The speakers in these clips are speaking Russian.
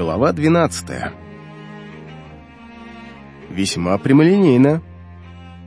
Глава 12 Весьма прямолинейно.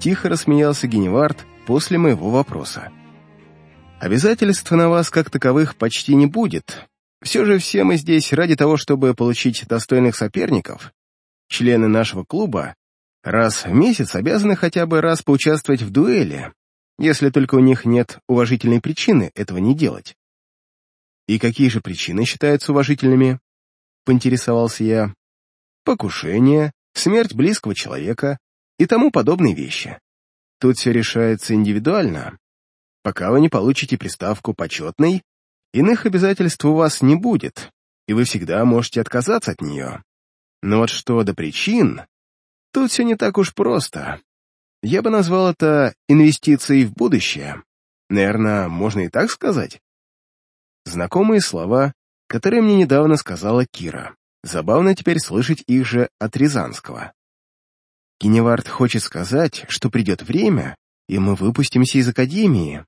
Тихо рассмеялся Геневард после моего вопроса. Обязательств на вас как таковых почти не будет. Все же все мы здесь ради того, чтобы получить достойных соперников. Члены нашего клуба раз в месяц обязаны хотя бы раз поучаствовать в дуэли, если только у них нет уважительной причины этого не делать. И какие же причины считаются уважительными? Поинтересовался я. Покушение, смерть близкого человека и тому подобные вещи. Тут все решается индивидуально. Пока вы не получите приставку «почетный», иных обязательств у вас не будет, и вы всегда можете отказаться от нее. Но вот что до причин, тут все не так уж просто. Я бы назвал это инвестицией в будущее. Наверное, можно и так сказать. Знакомые слова, которые мне недавно сказала Кира. Забавно теперь слышать их же от Рязанского. Геневард хочет сказать, что придет время, и мы выпустимся из Академии.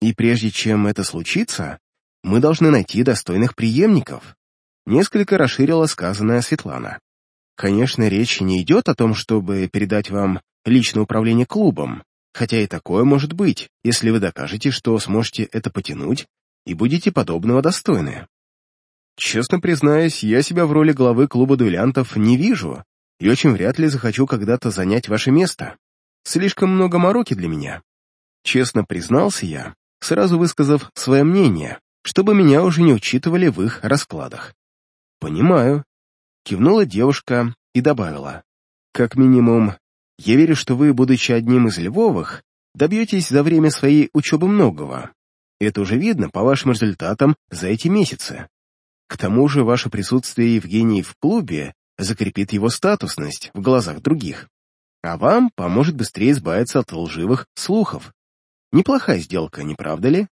И прежде чем это случится, мы должны найти достойных преемников. Несколько расширила сказанное Светлана. Конечно, речь не идет о том, чтобы передать вам личное управление клубом, хотя и такое может быть, если вы докажете, что сможете это потянуть и будете подобного достойны. Честно признаюсь, я себя в роли главы клуба дуэлянтов не вижу и очень вряд ли захочу когда-то занять ваше место. Слишком много мороки для меня. Честно признался я, сразу высказав свое мнение, чтобы меня уже не учитывали в их раскладах. «Понимаю», — кивнула девушка и добавила. «Как минимум, я верю, что вы, будучи одним из Львовых, добьетесь за время своей учебы многого. Это уже видно по вашим результатам за эти месяцы. К тому же ваше присутствие Евгении в клубе закрепит его статусность в глазах других, а вам поможет быстрее избавиться от лживых слухов. Неплохая сделка, не правда ли?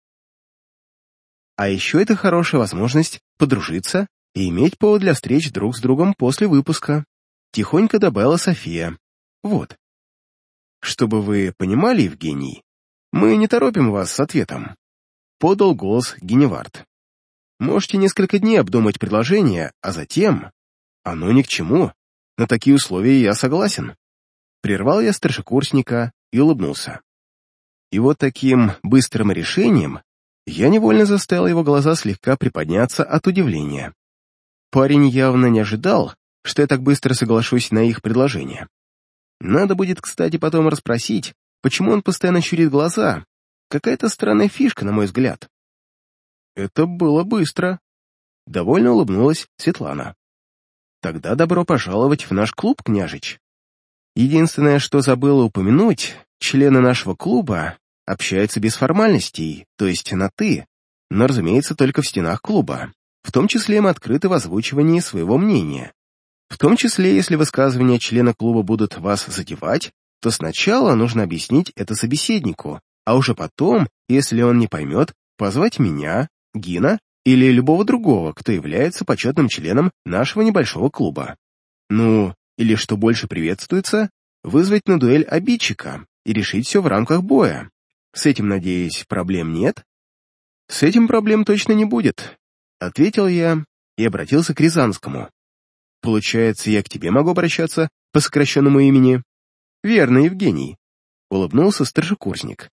А еще это хорошая возможность подружиться и иметь повод для встреч друг с другом после выпуска. Тихонько добавила София. Вот. Чтобы вы понимали, Евгений, мы не торопим вас с ответом. Подал голос Геневард. Можете несколько дней обдумать предложение, а затем... Оно ни к чему. На такие условия я согласен. Прервал я старшекурсника и улыбнулся. И вот таким быстрым решением я невольно заставил его глаза слегка приподняться от удивления. Парень явно не ожидал, что я так быстро соглашусь на их предложение. Надо будет, кстати, потом расспросить, почему он постоянно щурит глаза. Какая-то странная фишка, на мой взгляд. Это было быстро. Довольно улыбнулась Светлана. Тогда добро пожаловать в наш клуб, княжич. Единственное, что забыла упомянуть, члены нашего клуба общаются без формальностей, то есть на «ты», но, разумеется, только в стенах клуба. В том числе мы открыты в озвучивании своего мнения. В том числе, если высказывания члена клуба будут вас задевать, то сначала нужно объяснить это собеседнику, а уже потом, если он не поймет, позвать меня Гина или любого другого, кто является почетным членом нашего небольшого клуба. Ну, или что больше приветствуется, вызвать на дуэль обидчика и решить все в рамках боя. С этим, надеюсь, проблем нет? С этим проблем точно не будет, ответил я и обратился к Рязанскому. Получается, я к тебе могу обращаться по сокращенному имени? Верно, Евгений, улыбнулся старшекурсник.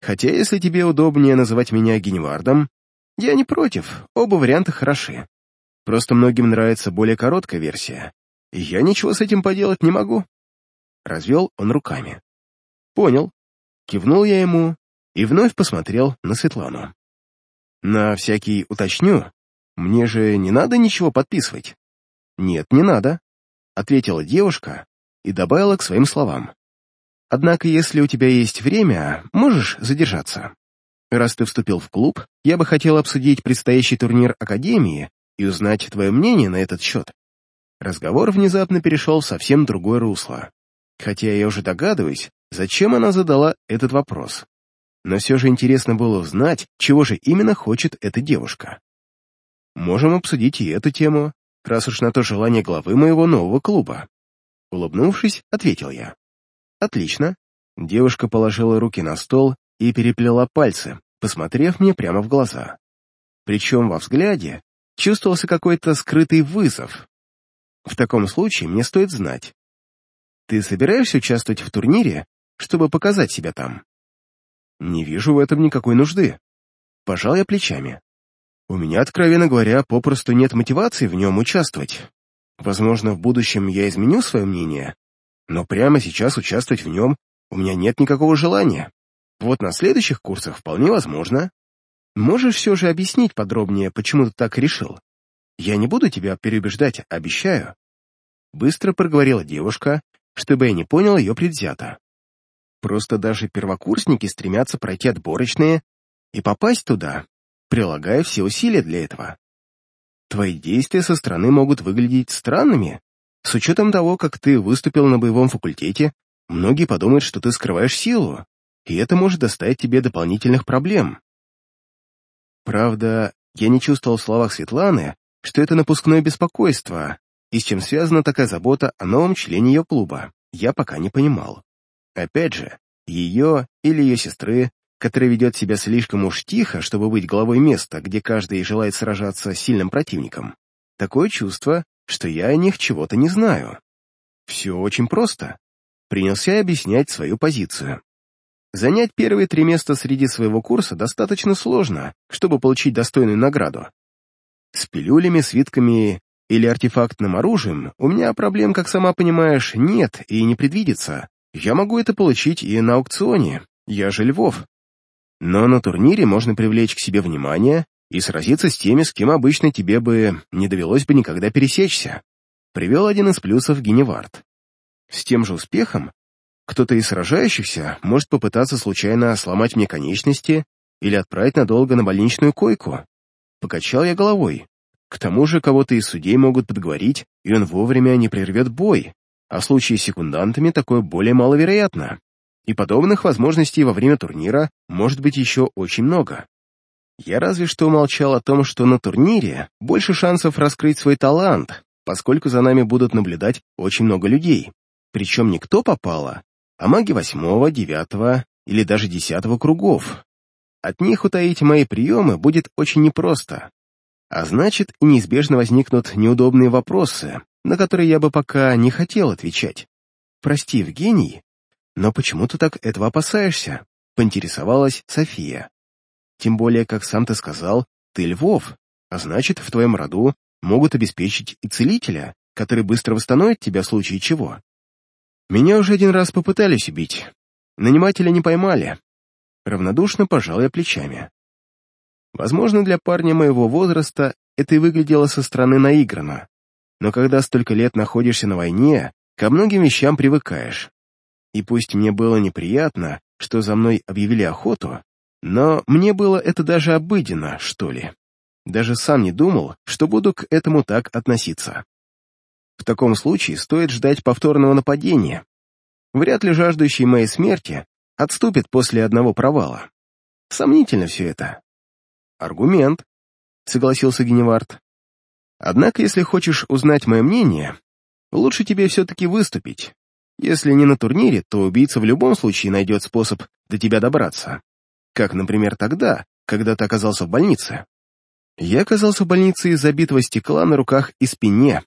Хотя, если тебе удобнее называть меня Геневардом, я не против, оба варианта хороши. Просто многим нравится более короткая версия, и я ничего с этим поделать не могу. Развел он руками. Понял. Кивнул я ему и вновь посмотрел на Светлану. На всякий уточню, мне же не надо ничего подписывать. Нет, не надо, ответила девушка и добавила к своим словам. Однако, если у тебя есть время, можешь задержаться. Раз ты вступил в клуб, я бы хотел обсудить предстоящий турнир Академии и узнать твое мнение на этот счет. Разговор внезапно перешел в совсем другое русло. Хотя я уже догадываюсь, зачем она задала этот вопрос. Но все же интересно было узнать, чего же именно хочет эта девушка. Можем обсудить и эту тему, раз уж на то желание главы моего нового клуба. Улыбнувшись, ответил я. Отлично. Девушка положила руки на стол и переплела пальцы, посмотрев мне прямо в глаза. Причем во взгляде чувствовался какой-то скрытый вызов, В таком случае мне стоит знать. Ты собираешься участвовать в турнире, чтобы показать себя там? Не вижу в этом никакой нужды. Пожал я плечами. У меня, откровенно говоря, попросту нет мотивации в нем участвовать. Возможно, в будущем я изменю свое мнение, но прямо сейчас участвовать в нем у меня нет никакого желания. Вот на следующих курсах вполне возможно. Можешь все же объяснить подробнее, почему ты так решил? Я не буду тебя переубеждать, обещаю. Быстро проговорила девушка, чтобы я не понял ее предвзято. Просто даже первокурсники стремятся пройти отборочные и попасть туда, прилагая все усилия для этого. Твои действия со стороны могут выглядеть странными. С учетом того, как ты выступил на боевом факультете, многие подумают, что ты скрываешь силу, и это может доставить тебе дополнительных проблем. Правда, я не чувствовал в словах Светланы, что это напускное беспокойство, и с чем связана такая забота о новом члене ее клуба, я пока не понимал. Опять же, ее или ее сестры, которая ведет себя слишком уж тихо, чтобы быть главой места, где каждый желает сражаться с сильным противником. Такое чувство, что я о них чего-то не знаю. Все очень просто. Принялся объяснять свою позицию. Занять первые три места среди своего курса достаточно сложно, чтобы получить достойную награду. С пилюлями, свитками или артефактным оружием у меня проблем, как сама понимаешь, нет и не предвидится. Я могу это получить и на аукционе, я же Львов. Но на турнире можно привлечь к себе внимание и сразиться с теми, с кем обычно тебе бы не довелось бы никогда пересечься. Привел один из плюсов Геневард. С тем же успехом кто-то из сражающихся может попытаться случайно сломать мне конечности или отправить надолго на больничную койку. Покачал я головой. К тому же кого-то из судей могут подговорить, и он вовремя не прервет бой, а в случае с секундантами такое более маловероятно. И подобных возможностей во время турнира может быть еще очень много. Я разве что умолчал о том, что на турнире больше шансов раскрыть свой талант, поскольку за нами будут наблюдать очень много людей. Причем не кто попало, а маги восьмого, девятого или даже десятого кругов. От них утаить мои приемы будет очень непросто. А значит, неизбежно возникнут неудобные вопросы, на которые я бы пока не хотел отвечать. «Прости, Евгений, но почему ты так этого опасаешься?» — поинтересовалась София. «Тем более, как сам ты сказал, ты Львов, а значит, в твоем роду могут обеспечить и целителя, который быстро восстановит тебя в случае чего. Меня уже один раз попытались убить. Нанимателя не поймали. Равнодушно пожал я плечами. Возможно, для парня моего возраста это и выглядело со стороны наигранно. Но когда столько лет находишься на войне, ко многим вещам привыкаешь. И пусть мне было неприятно, что за мной объявили охоту, но мне было это даже обыденно, что ли. Даже сам не думал, что буду к этому так относиться. В таком случае стоит ждать повторного нападения. Вряд ли жаждущие моей смерти отступят после одного провала. Сомнительно все это. Аргумент, согласился Геневард. Однако, если хочешь узнать мое мнение, лучше тебе все-таки выступить. Если не на турнире, то убийца в любом случае найдет способ до тебя добраться. Как, например, тогда, когда ты оказался в больнице. Я оказался в больнице из-за битого стекла на руках и спине,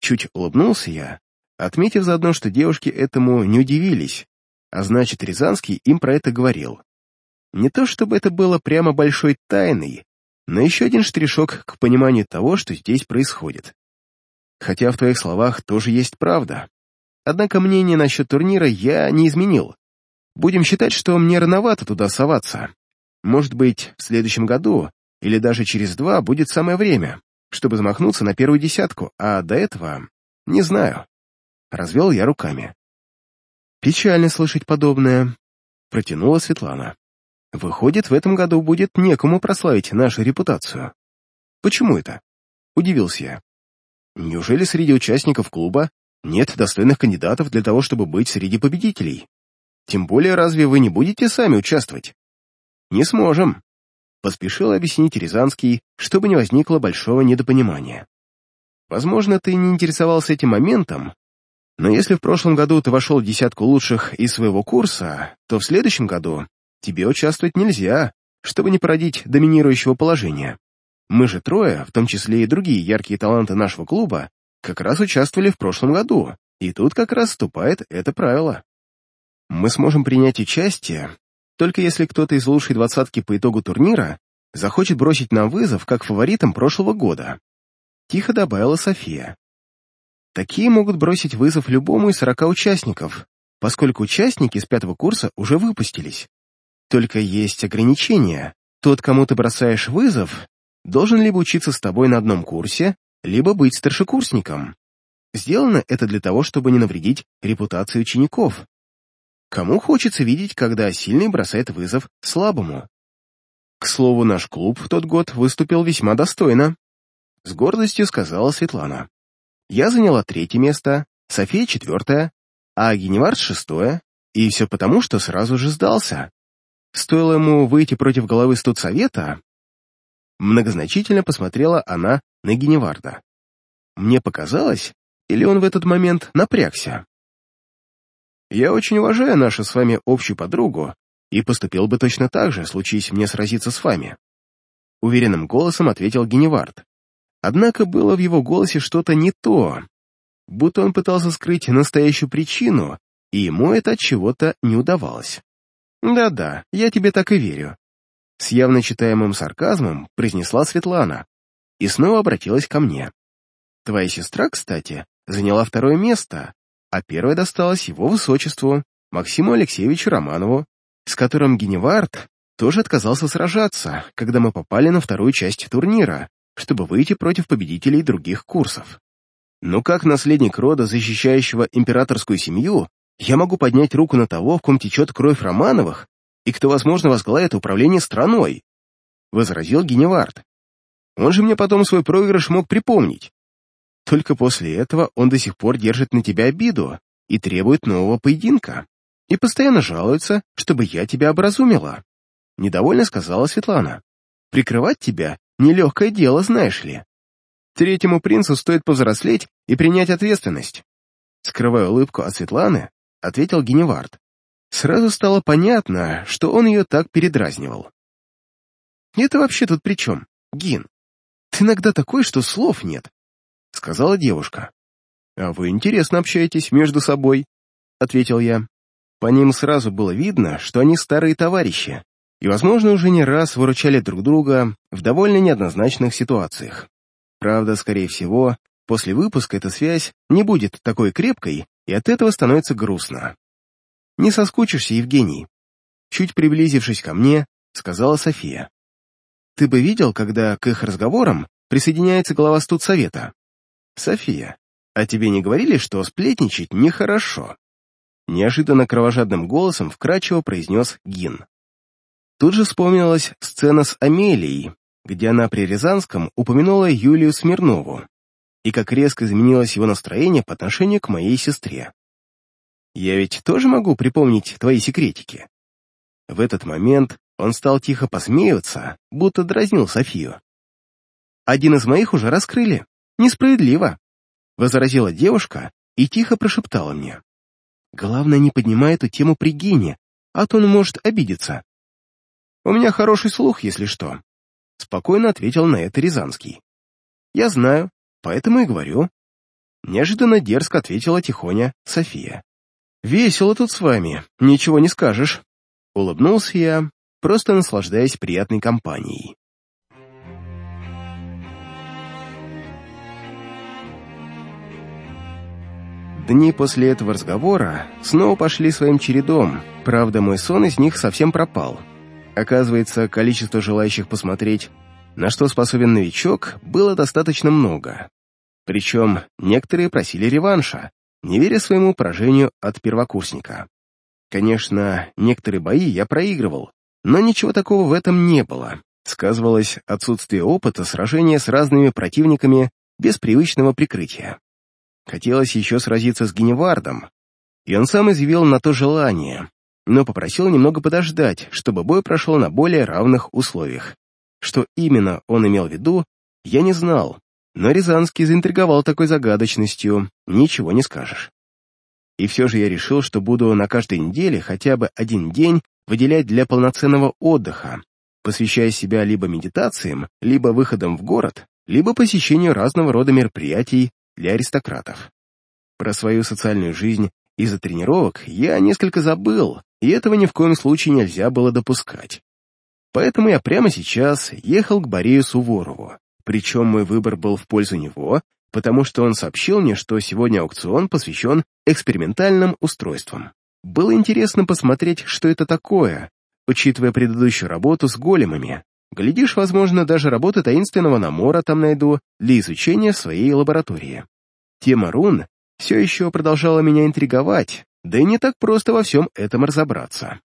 Чуть улыбнулся я, отметив заодно, что девушки этому не удивились, а значит, Рязанский им про это говорил. Не то чтобы это было прямо большой тайной, но еще один штришок к пониманию того, что здесь происходит. Хотя в твоих словах тоже есть правда. Однако мнение насчет турнира я не изменил. Будем считать, что мне рановато туда соваться. Может быть, в следующем году или даже через два будет самое время чтобы замахнуться на первую десятку, а до этого... не знаю. Развел я руками. Печально слышать подобное, протянула Светлана. Выходит, в этом году будет некому прославить нашу репутацию. Почему это? Удивился я. Неужели среди участников клуба нет достойных кандидатов для того, чтобы быть среди победителей? Тем более, разве вы не будете сами участвовать? Не сможем, Поспешил объяснить Рязанский, чтобы не возникло большого недопонимания. Возможно, ты не интересовался этим моментом, но если в прошлом году ты вошел в десятку лучших из своего курса, то в следующем году тебе участвовать нельзя, чтобы не породить доминирующего положения. Мы же трое, в том числе и другие яркие таланты нашего клуба, как раз участвовали в прошлом году, и тут как раз вступает это правило. Мы сможем принять участие, только если кто-то из лучшей двадцатки по итогу турнира захочет бросить нам вызов как фаворитам прошлого года. Тихо добавила София. Такие могут бросить вызов любому из сорока участников, поскольку участники с пятого курса уже выпустились. Только есть ограничения. Тот, кому ты бросаешь вызов, должен либо учиться с тобой на одном курсе, либо быть старшекурсником. Сделано это для того, чтобы не навредить репутации учеников. Кому хочется видеть, когда сильный бросает вызов слабому? К слову, наш клуб в тот год выступил весьма достойно. С гордостью сказала Светлана. Я заняла третье место, София четвертое, а Геневард шестое, и все потому, что сразу же сдался. Стоило ему выйти против головы студсовета, многозначительно посмотрела она на Геневарда. Мне показалось, или он в этот момент напрягся. Я очень уважаю нашу с вами общую подругу и поступил бы точно так же, случись мне сразиться с вами. Уверенным голосом ответил Геневард. Однако было в его голосе что-то не то, будто он пытался скрыть настоящую причину, и ему это от чего-то не удавалось. «Да-да, я тебе так и верю», — с явно читаемым сарказмом произнесла Светлана и снова обратилась ко мне. «Твоя сестра, кстати, заняла второе место, а первое досталось его высочеству, Максиму Алексеевичу Романову, с которым Геневард тоже отказался сражаться, когда мы попали на вторую часть турнира, чтобы выйти против победителей других курсов. Но как наследник рода, защищающего императорскую семью, я могу поднять руку на того, в ком течет кровь Романовых, и кто, возможно, возглавит управление страной? Возразил Геневард. Он же мне потом свой проигрыш мог припомнить. Только после этого он до сих пор держит на тебя обиду и требует нового поединка. И постоянно жалуется, чтобы я тебя образумила. Недовольно сказала Светлана. Прикрывать тебя — нелегкое дело, знаешь ли. Третьему принцу стоит повзрослеть и принять ответственность. Скрывая улыбку от Светланы, ответил Геневард. Сразу стало понятно, что он ее так передразнивал. «Это вообще тут при чем, Гин? Ты иногда такой, что слов нет — сказала девушка. «А вы интересно общаетесь между собой», — ответил я. По ним сразу было видно, что они старые товарищи, и, возможно, уже не раз выручали друг друга в довольно неоднозначных ситуациях. Правда, скорее всего, после выпуска эта связь не будет такой крепкой, и от этого становится грустно. «Не соскучишься, Евгений», — чуть приблизившись ко мне, сказала София. «Ты бы видел, когда к их разговорам присоединяется глава студсовета?» «София, а тебе не говорили, что сплетничать нехорошо?» Неожиданно кровожадным голосом вкрадчиво произнес Гин. Тут же вспомнилась сцена с Амелией, где она при Рязанском упомянула Юлию Смирнову, и как резко изменилось его настроение по отношению к моей сестре. «Я ведь тоже могу припомнить твои секретики?» В этот момент он стал тихо посмеиваться, будто дразнил Софию. «Один из моих уже раскрыли. «Несправедливо», — возразила девушка и тихо прошептала мне. «Главное, не поднимай эту тему при Гине, а то он может обидеться». «У меня хороший слух, если что», — спокойно ответил на это Рязанский. «Я знаю, поэтому и говорю». Неожиданно дерзко ответила тихоня София. «Весело тут с вами, ничего не скажешь». Улыбнулся я, просто наслаждаясь приятной компанией. Дни после этого разговора снова пошли своим чередом, правда, мой сон из них совсем пропал. Оказывается, количество желающих посмотреть, на что способен новичок, было достаточно много. Причем некоторые просили реванша, не веря своему поражению от первокурсника. Конечно, некоторые бои я проигрывал, но ничего такого в этом не было. Сказывалось отсутствие опыта сражения с разными противниками без привычного прикрытия. Хотелось еще сразиться с Геневардом, и он сам изъявил на то желание, но попросил немного подождать, чтобы бой прошел на более равных условиях. Что именно он имел в виду, я не знал, но Рязанский заинтриговал такой загадочностью, ничего не скажешь. И все же я решил, что буду на каждой неделе хотя бы один день выделять для полноценного отдыха, посвящая себя либо медитациям, либо выходам в город, либо посещению разного рода мероприятий для аристократов. Про свою социальную жизнь из-за тренировок я несколько забыл, и этого ни в коем случае нельзя было допускать. Поэтому я прямо сейчас ехал к Борею Суворову, причем мой выбор был в пользу него, потому что он сообщил мне, что сегодня аукцион посвящен экспериментальным устройствам. Было интересно посмотреть, что это такое, учитывая предыдущую работу с големами. Глядишь, возможно, даже работы таинственного намора там найду для изучения своей лаборатории. Тема рун все еще продолжала меня интриговать, да и не так просто во всем этом разобраться.